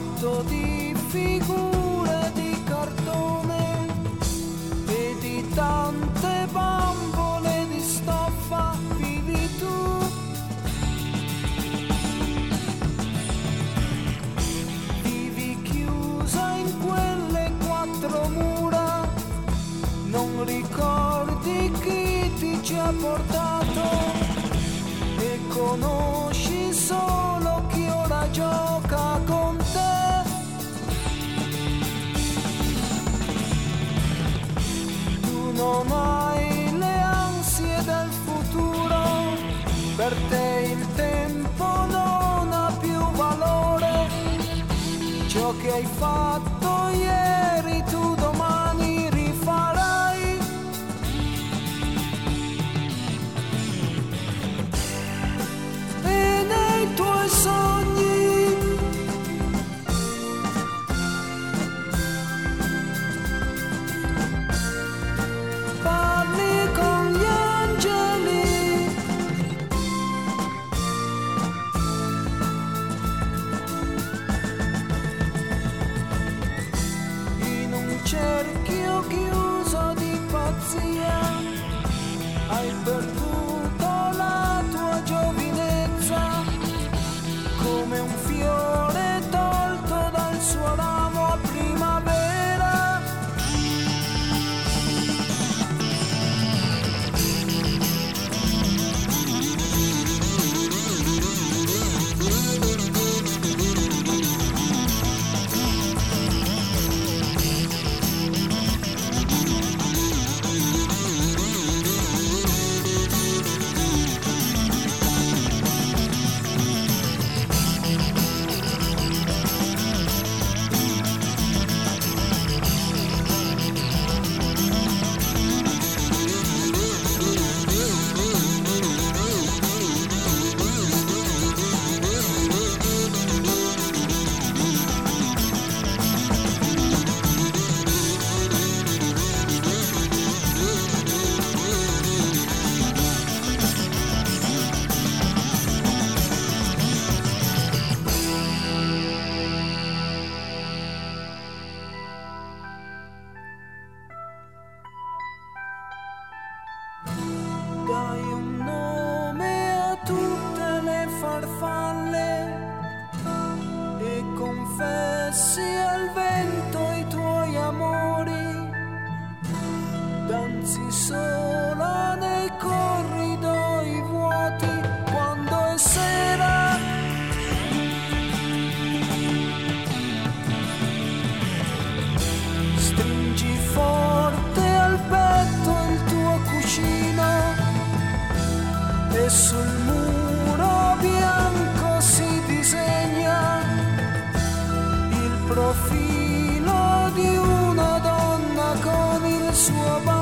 fatto di figure di cartone e di tante bambole di stoffa vivi tu. Vivi chiusa in quelle quattro mura, non ricordi chi ti ci ha portato e conosci solo non hai le ansie del futuro, per te il tempo non ha più valore. Ciò che hai fatto ieri tu domani in un stringi forte al petto il tuo cuscino e sul muro bianco si disegna il profilo di una donna con il suo bambino.